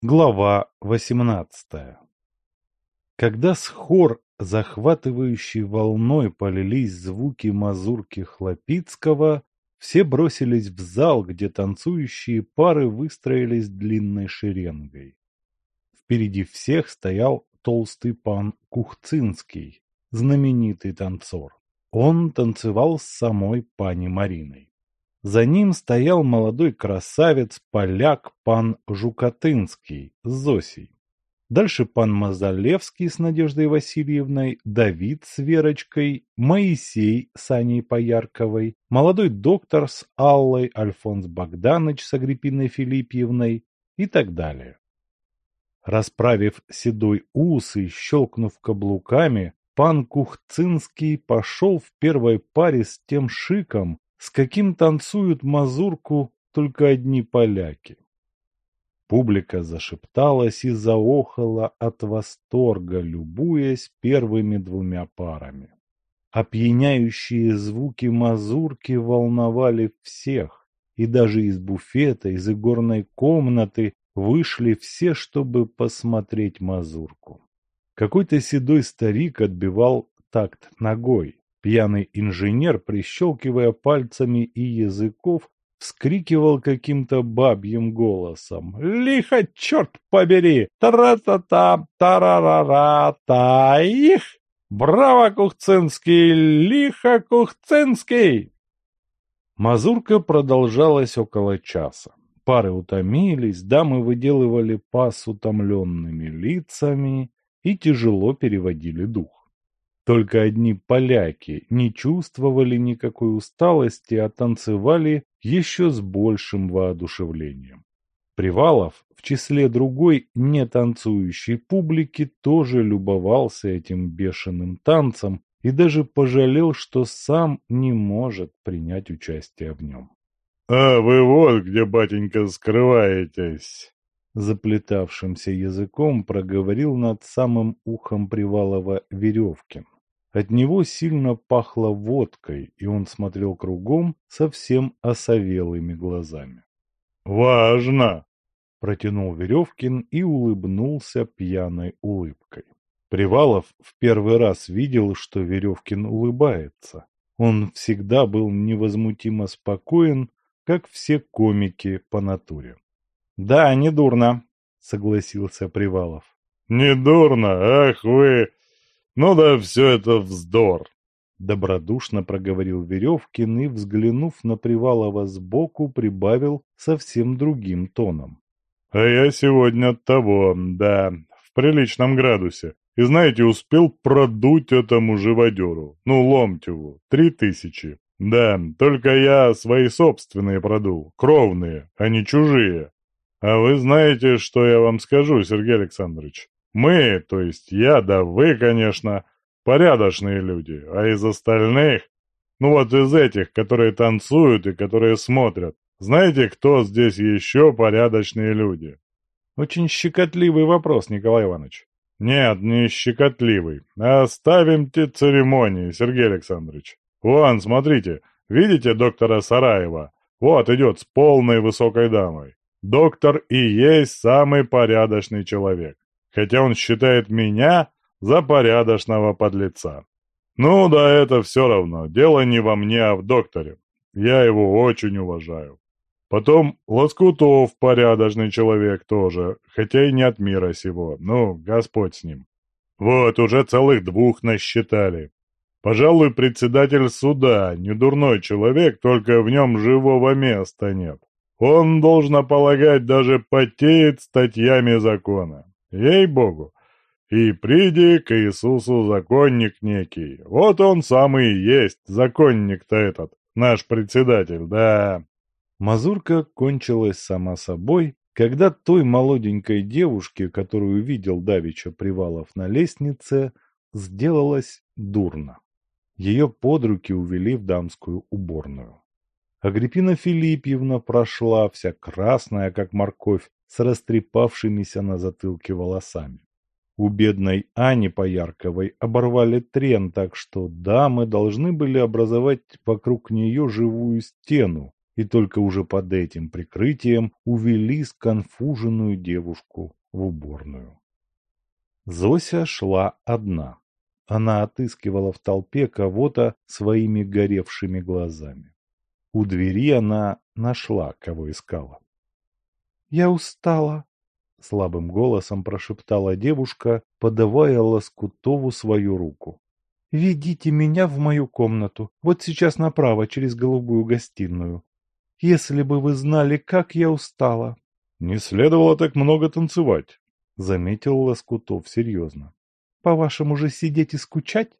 Глава восемнадцатая Когда с хор, захватывающей волной, полились звуки мазурки Хлопицкого, все бросились в зал, где танцующие пары выстроились длинной шеренгой. Впереди всех стоял толстый пан Кухцинский, знаменитый танцор. Он танцевал с самой пани Мариной. За ним стоял молодой красавец, поляк пан Жукотынский с Зосей. Дальше пан Мазалевский с Надеждой Васильевной, Давид с Верочкой, Моисей с Аней Поярковой, молодой доктор с Аллой, Альфонс Богданович с Агриппиной Филиппьевной и так далее. Расправив седой ус и щелкнув каблуками, пан Кухцинский пошел в первой паре с тем шиком, с каким танцуют мазурку только одни поляки. Публика зашепталась и заохала от восторга, любуясь первыми двумя парами. Опьяняющие звуки мазурки волновали всех, и даже из буфета, из игорной комнаты вышли все, чтобы посмотреть мазурку. Какой-то седой старик отбивал такт ногой. Пьяный инженер, прищелкивая пальцами и языков, вскрикивал каким-то бабьим голосом. «Лихо, черт побери! Тара-та-та, тарарара-та-их! Браво, Кухцинский! Лихо, Кухцинский!» Мазурка продолжалась около часа. Пары утомились, дамы выделывали пас утомленными лицами и тяжело переводили дух. Только одни поляки не чувствовали никакой усталости, а танцевали еще с большим воодушевлением. Привалов, в числе другой нетанцующей публики, тоже любовался этим бешеным танцем и даже пожалел, что сам не может принять участие в нем. — А вы вот где, батенька, скрываетесь! Заплетавшимся языком проговорил над самым ухом Привалова Веревкин. От него сильно пахло водкой, и он смотрел кругом совсем осовелыми глазами. «Важно!» – протянул Веревкин и улыбнулся пьяной улыбкой. Привалов в первый раз видел, что Веревкин улыбается. Он всегда был невозмутимо спокоен, как все комики по натуре. «Да, не дурно», — согласился Привалов. «Не дурно? Ах вы! Ну да все это вздор. Добродушно проговорил Веревкин и, взглянув на Привалова сбоку, прибавил совсем другим тоном. А я сегодня того, да, в приличном градусе. И знаете, успел продуть этому живодеру, ну, Ломтеву, три тысячи. Да, только я свои собственные продул, кровные, а не чужие. А вы знаете, что я вам скажу, Сергей Александрович? Мы, то есть я, да вы, конечно, порядочные люди, а из остальных, ну вот из этих, которые танцуют и которые смотрят, знаете, кто здесь еще порядочные люди? Очень щекотливый вопрос, Николай Иванович. Нет, не щекотливый. Оставимте церемонии, Сергей Александрович. Вон, смотрите, видите доктора Сараева? Вот идет с полной высокой дамой. Доктор и есть самый порядочный человек хотя он считает меня за порядочного подлеца. Ну да, это все равно, дело не во мне, а в докторе. Я его очень уважаю. Потом Лоскутов порядочный человек тоже, хотя и не от мира сего, ну, Господь с ним. Вот, уже целых двух насчитали. Пожалуй, председатель суда, не дурной человек, только в нем живого места нет. Он, должно полагать, даже потеет статьями закона. Ей-богу! И приди к Иисусу законник некий. Вот он самый и есть, законник-то этот, наш председатель, да. Мазурка кончилась сама собой, когда той молоденькой девушке, которую видел Давича Привалов на лестнице, сделалось дурно. Ее под руки увели в дамскую уборную. Агриппина Филиппьевна прошла, вся красная, как морковь, с растрепавшимися на затылке волосами. У бедной Ани Поярковой оборвали трен, так что дамы должны были образовать вокруг нее живую стену и только уже под этим прикрытием увели сконфуженную девушку в уборную. Зося шла одна. Она отыскивала в толпе кого-то своими горевшими глазами. У двери она нашла, кого искала. «Я устала», — слабым голосом прошептала девушка, подавая Лоскутову свою руку. «Ведите меня в мою комнату, вот сейчас направо, через голубую гостиную. Если бы вы знали, как я устала!» «Не следовало так много танцевать», — заметил Лоскутов серьезно. «По-вашему же сидеть и скучать?»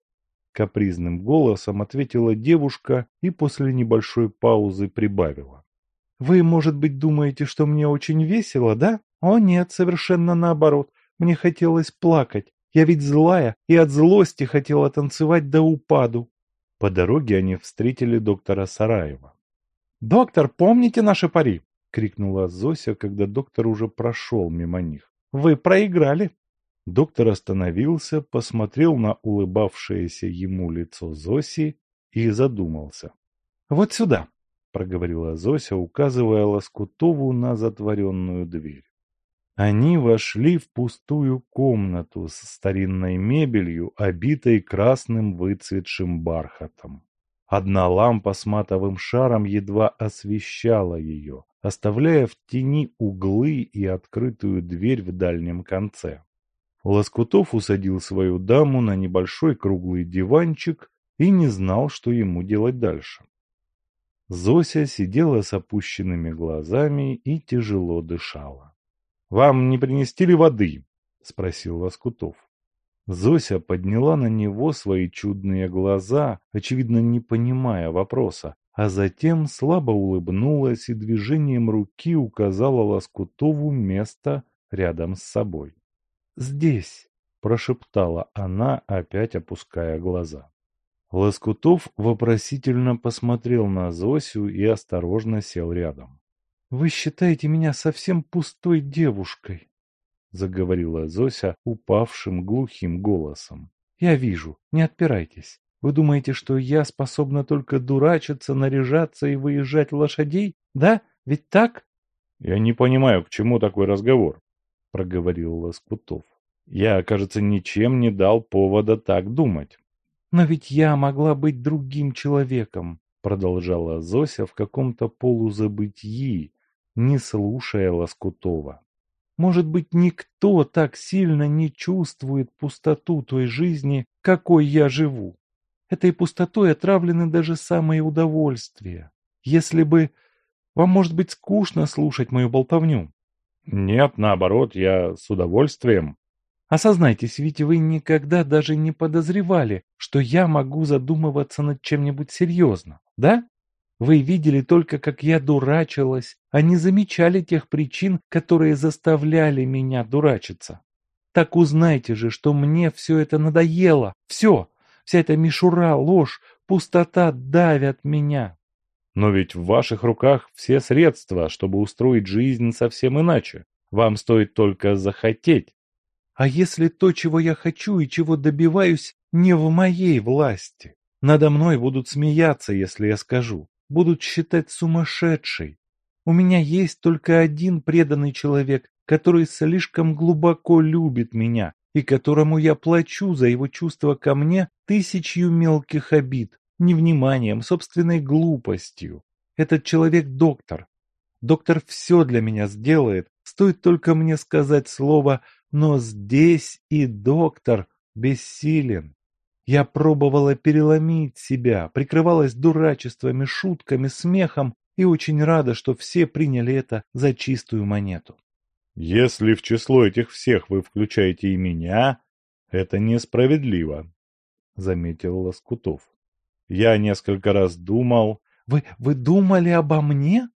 Капризным голосом ответила девушка и после небольшой паузы прибавила. Вы, может быть, думаете, что мне очень весело, да? О нет, совершенно наоборот. Мне хотелось плакать. Я ведь злая и от злости хотела танцевать до упаду. По дороге они встретили доктора Сараева. «Доктор, помните наши пари?» — крикнула Зося, когда доктор уже прошел мимо них. «Вы проиграли!» Доктор остановился, посмотрел на улыбавшееся ему лицо Зоси и задумался. «Вот сюда!» — проговорила Зося, указывая Лоскутову на затворенную дверь. Они вошли в пустую комнату с старинной мебелью, обитой красным выцветшим бархатом. Одна лампа с матовым шаром едва освещала ее, оставляя в тени углы и открытую дверь в дальнем конце. Лоскутов усадил свою даму на небольшой круглый диванчик и не знал, что ему делать дальше. Зося сидела с опущенными глазами и тяжело дышала. — Вам не принести ли воды? — спросил Лоскутов. Зося подняла на него свои чудные глаза, очевидно, не понимая вопроса, а затем слабо улыбнулась и движением руки указала Лоскутову место рядом с собой. «Здесь!» – прошептала она, опять опуская глаза. Лоскутов вопросительно посмотрел на Зосю и осторожно сел рядом. «Вы считаете меня совсем пустой девушкой?» — заговорила Зося упавшим глухим голосом. «Я вижу, не отпирайтесь. Вы думаете, что я способна только дурачиться, наряжаться и выезжать лошадей? Да? Ведь так?» «Я не понимаю, к чему такой разговор», — проговорил Лоскутов. «Я, кажется, ничем не дал повода так думать». «Но ведь я могла быть другим человеком», — продолжала Зося в каком-то полузабытии, не слушая Лоскутова. «Может быть, никто так сильно не чувствует пустоту той жизни, какой я живу. Этой пустотой отравлены даже самые удовольствия. Если бы... Вам может быть скучно слушать мою болтовню?» «Нет, наоборот, я с удовольствием», Осознайтесь, ведь вы никогда даже не подозревали, что я могу задумываться над чем-нибудь серьезно, да? Вы видели только, как я дурачилась, а не замечали тех причин, которые заставляли меня дурачиться. Так узнайте же, что мне все это надоело. Все, вся эта мишура, ложь, пустота давят меня. Но ведь в ваших руках все средства, чтобы устроить жизнь совсем иначе. Вам стоит только захотеть. А если то, чего я хочу и чего добиваюсь, не в моей власти? Надо мной будут смеяться, если я скажу. Будут считать сумасшедшей. У меня есть только один преданный человек, который слишком глубоко любит меня и которому я плачу за его чувство ко мне тысячью мелких обид, невниманием, собственной глупостью. Этот человек доктор. Доктор все для меня сделает, стоит только мне сказать слово но здесь и доктор бессилен. Я пробовала переломить себя, прикрывалась дурачествами, шутками, смехом и очень рада, что все приняли это за чистую монету. Если в число этих всех вы включаете и меня, это несправедливо, — заметил Лоскутов. Я несколько раз думал... Вы, вы думали обо мне?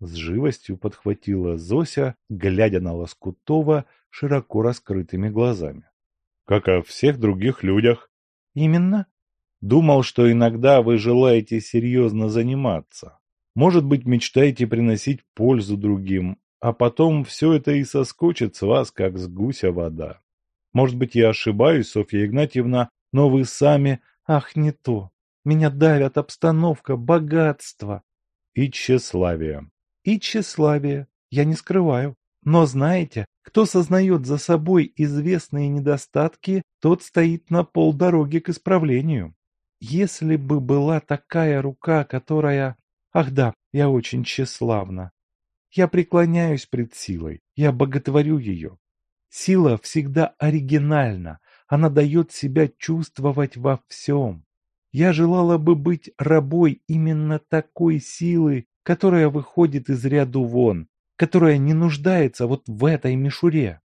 С живостью подхватила Зося, глядя на Лоскутова широко раскрытыми глазами. Как о всех других людях. Именно. Думал, что иногда вы желаете серьезно заниматься. Может быть, мечтаете приносить пользу другим, а потом все это и соскочит с вас, как с гуся вода. Может быть, я ошибаюсь, Софья Игнатьевна, но вы сами... Ах, не то. Меня давят обстановка, богатство. И тщеславие. И тщеславие. Я не скрываю. Но знаете, кто сознает за собой известные недостатки, тот стоит на полдороги к исправлению. Если бы была такая рука, которая... Ах да, я очень тщеславна. Я преклоняюсь пред силой, я боготворю ее. Сила всегда оригинальна, она дает себя чувствовать во всем. Я желала бы быть рабой именно такой силы, которая выходит из ряду вон, которая не нуждается вот в этой мишуре.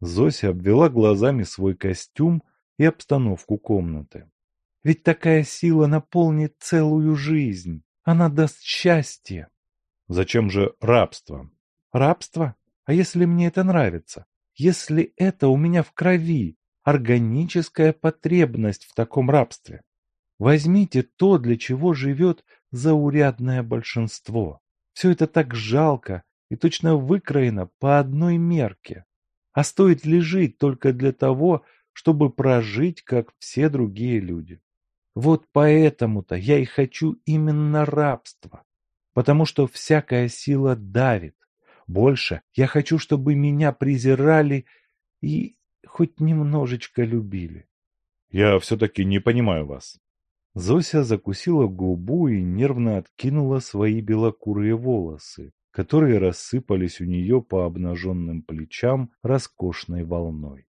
Зося обвела глазами свой костюм и обстановку комнаты. Ведь такая сила наполнит целую жизнь, она даст счастье. Зачем же рабство? Рабство? А если мне это нравится? Если это у меня в крови, органическая потребность в таком рабстве? Возьмите то, для чего живет заурядное большинство. Все это так жалко и точно выкроено по одной мерке. А стоит ли жить только для того, чтобы прожить, как все другие люди? Вот поэтому-то я и хочу именно рабство. Потому что всякая сила давит. Больше я хочу, чтобы меня презирали и хоть немножечко любили. Я все-таки не понимаю вас. Зося закусила губу и нервно откинула свои белокурые волосы, которые рассыпались у нее по обнаженным плечам роскошной волной.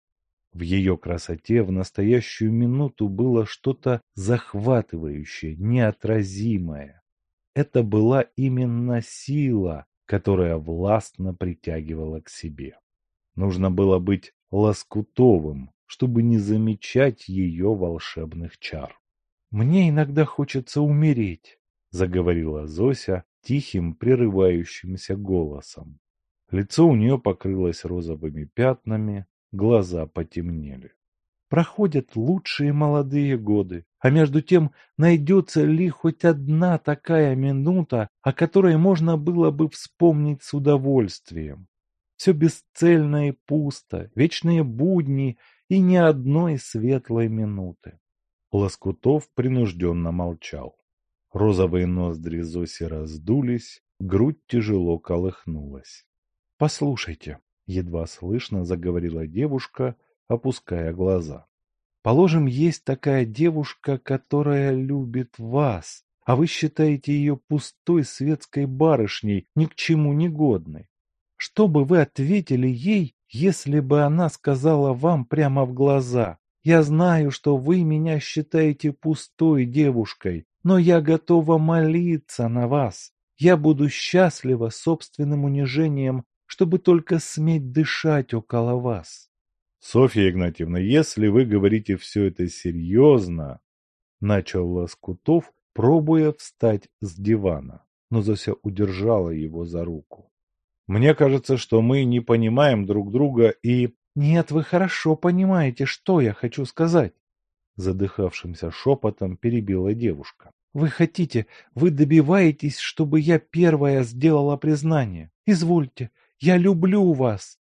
В ее красоте в настоящую минуту было что-то захватывающее, неотразимое. Это была именно сила, которая властно притягивала к себе. Нужно было быть лоскутовым, чтобы не замечать ее волшебных чар. «Мне иногда хочется умереть», — заговорила Зося тихим, прерывающимся голосом. Лицо у нее покрылось розовыми пятнами, глаза потемнели. Проходят лучшие молодые годы, а между тем найдется ли хоть одна такая минута, о которой можно было бы вспомнить с удовольствием? Все бесцельно и пусто, вечные будни и ни одной светлой минуты. Лоскутов принужденно молчал. Розовые ноздри Зоси раздулись, грудь тяжело колыхнулась. — Послушайте, — едва слышно заговорила девушка, опуская глаза. — Положим, есть такая девушка, которая любит вас, а вы считаете ее пустой светской барышней, ни к чему не годной. Что бы вы ответили ей, если бы она сказала вам прямо в глаза я знаю, что вы меня считаете пустой девушкой, но я готова молиться на вас. Я буду счастлива собственным унижением, чтобы только сметь дышать около вас. Софья Игнатьевна, если вы говорите все это серьезно, начал Лоскутов, пробуя встать с дивана, но Зося удержала его за руку. Мне кажется, что мы не понимаем друг друга и... «Нет, вы хорошо понимаете, что я хочу сказать», — задыхавшимся шепотом перебила девушка. «Вы хотите, вы добиваетесь, чтобы я первая сделала признание. Извольте, я люблю вас!»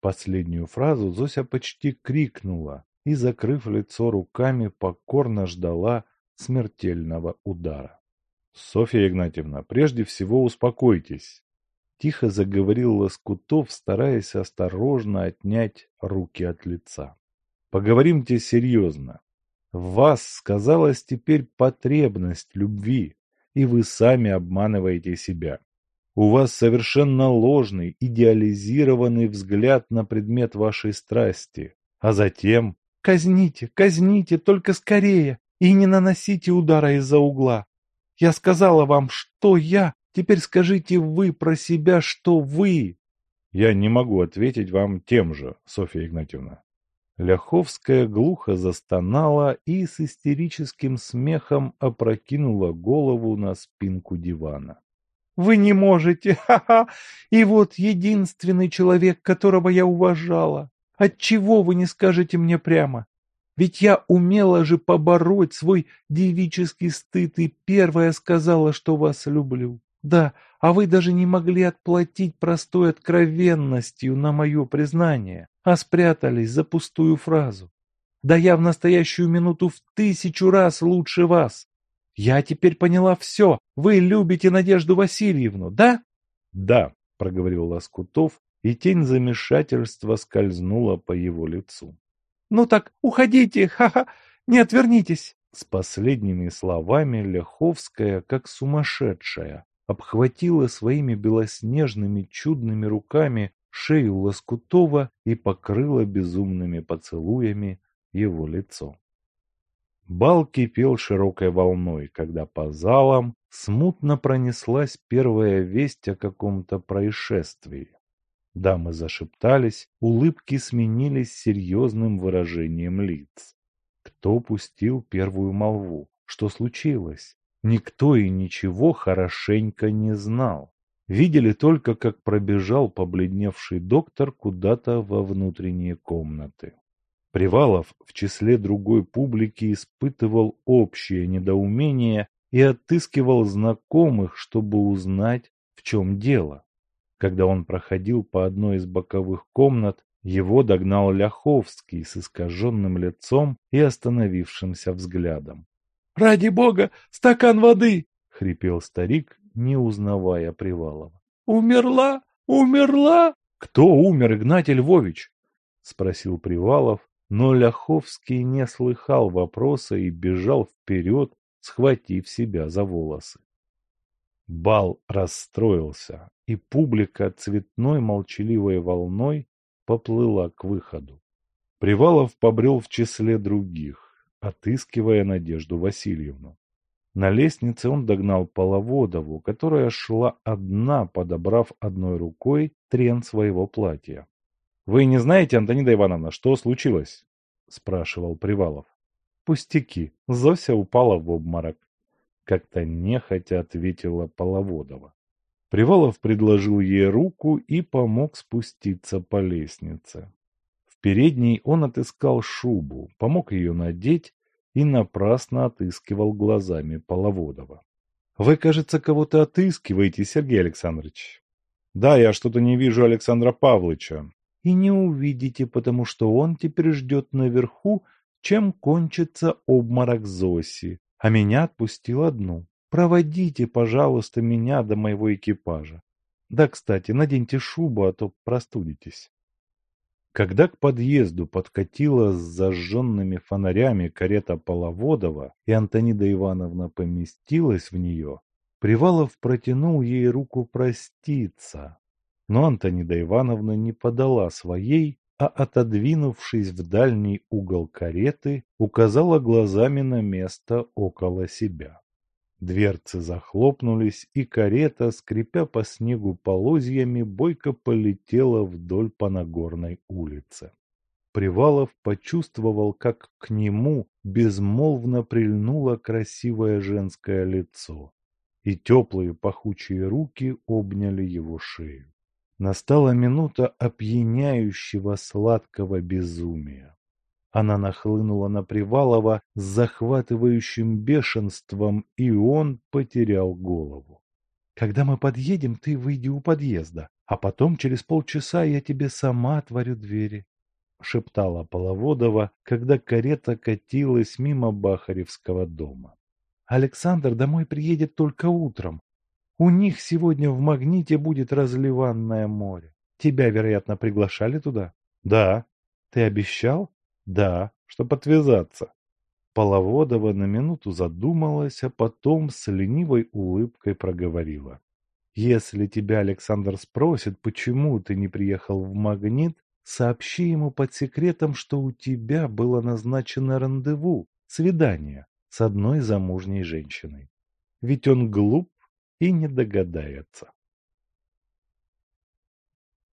Последнюю фразу Зося почти крикнула и, закрыв лицо руками, покорно ждала смертельного удара. «Софья Игнатьевна, прежде всего успокойтесь. Тихо заговорил Лоскутов, стараясь осторожно отнять руки от лица. Поговоримте серьезно. В вас сказалась теперь потребность любви, и вы сами обманываете себя. У вас совершенно ложный, идеализированный взгляд на предмет вашей страсти. А затем... Казните, казните, только скорее, и не наносите удара из-за угла. Я сказала вам, что я Теперь скажите вы про себя, что вы. Я не могу ответить вам тем же, Софья Игнатьевна. Ляховская глухо застонала и с истерическим смехом опрокинула голову на спинку дивана. «Вы не можете! Ха-ха! И вот единственный человек, которого я уважала! Отчего вы не скажете мне прямо? Ведь я умела же побороть свой девический стыд и первая сказала, что вас люблю. Да, а вы даже не могли отплатить простой откровенностью на мое признание, а спрятались за пустую фразу. Да я в настоящую минуту в тысячу раз лучше вас. Я теперь поняла все. Вы любите Надежду Васильевну, да? Да, проговорил Лоскутов, и тень замешательства скользнула по его лицу. Ну так уходите, ха-ха, не отвернитесь. С последними словами Ляховская, как сумасшедшая, обхватила своими белоснежными чудными руками шею Лоскутова и покрыла безумными поцелуями его лицо. Бал кипел широкой волной, когда по залам смутно пронеслась первая весть о каком-то происшествии. Дамы зашептались, улыбки сменились серьезным выражением лиц. Кто пустил первую молву? Что случилось? Никто и ничего хорошенько не знал. Видели только, как пробежал побледневший доктор куда-то во внутренние комнаты. Привалов в числе другой публики испытывал общее недоумение и отыскивал знакомых, чтобы узнать, в чем дело. Когда он проходил по одной из боковых комнат, его догнал Ляховский с искаженным лицом и остановившимся взглядом. — Ради бога, стакан воды! — хрипел старик, не узнавая Привалова. — Умерла? Умерла? — Кто умер, Игнатий Львович? — спросил Привалов, но Ляховский не слыхал вопроса и бежал вперед, схватив себя за волосы. Бал расстроился, и публика цветной молчаливой волной поплыла к выходу. Привалов побрел в числе других, отыскивая Надежду Васильевну. На лестнице он догнал Половодову, которая шла одна, подобрав одной рукой трен своего платья. — Вы не знаете, Антонида Ивановна, что случилось? — спрашивал Привалов. — Пустяки. Зося упала в обморок. Как-то нехотя ответила Половодова. Привалов предложил ей руку и помог спуститься по лестнице. Передней он отыскал шубу, помог ее надеть и напрасно отыскивал глазами Половодова. — Вы, кажется, кого-то отыскиваете, Сергей Александрович. — Да, я что-то не вижу Александра Павловича. — И не увидите, потому что он теперь ждет наверху, чем кончится обморок Зоси а меня отпустил одну. Проводите, пожалуйста, меня до моего экипажа. Да, кстати, наденьте шубу, а то простудитесь. Когда к подъезду подкатила с зажженными фонарями карета Половодова, и Антонида Ивановна поместилась в нее, Привалов протянул ей руку проститься. Но Антонида Ивановна не подала своей, а отодвинувшись в дальний угол кареты, указала глазами на место около себя. Дверцы захлопнулись, и карета, скрипя по снегу полозьями, бойко полетела вдоль по Нагорной улице. Привалов почувствовал, как к нему безмолвно прильнуло красивое женское лицо, и теплые пахучие руки обняли его шею. Настала минута опьяняющего сладкого безумия. Она нахлынула на Привалова с захватывающим бешенством, и он потерял голову. «Когда мы подъедем, ты выйди у подъезда, а потом через полчаса я тебе сама отворю двери», — шептала Половодова, когда карета катилась мимо Бахаревского дома. «Александр домой приедет только утром, у них сегодня в Магните будет разливанное море. Тебя, вероятно, приглашали туда? Да. Ты обещал? Да, чтобы отвязаться. Половодова на минуту задумалась, а потом с ленивой улыбкой проговорила. Если тебя Александр спросит, почему ты не приехал в Магнит, сообщи ему под секретом, что у тебя было назначено рандеву, свидание с одной замужней женщиной. Ведь он глуп и не догадается.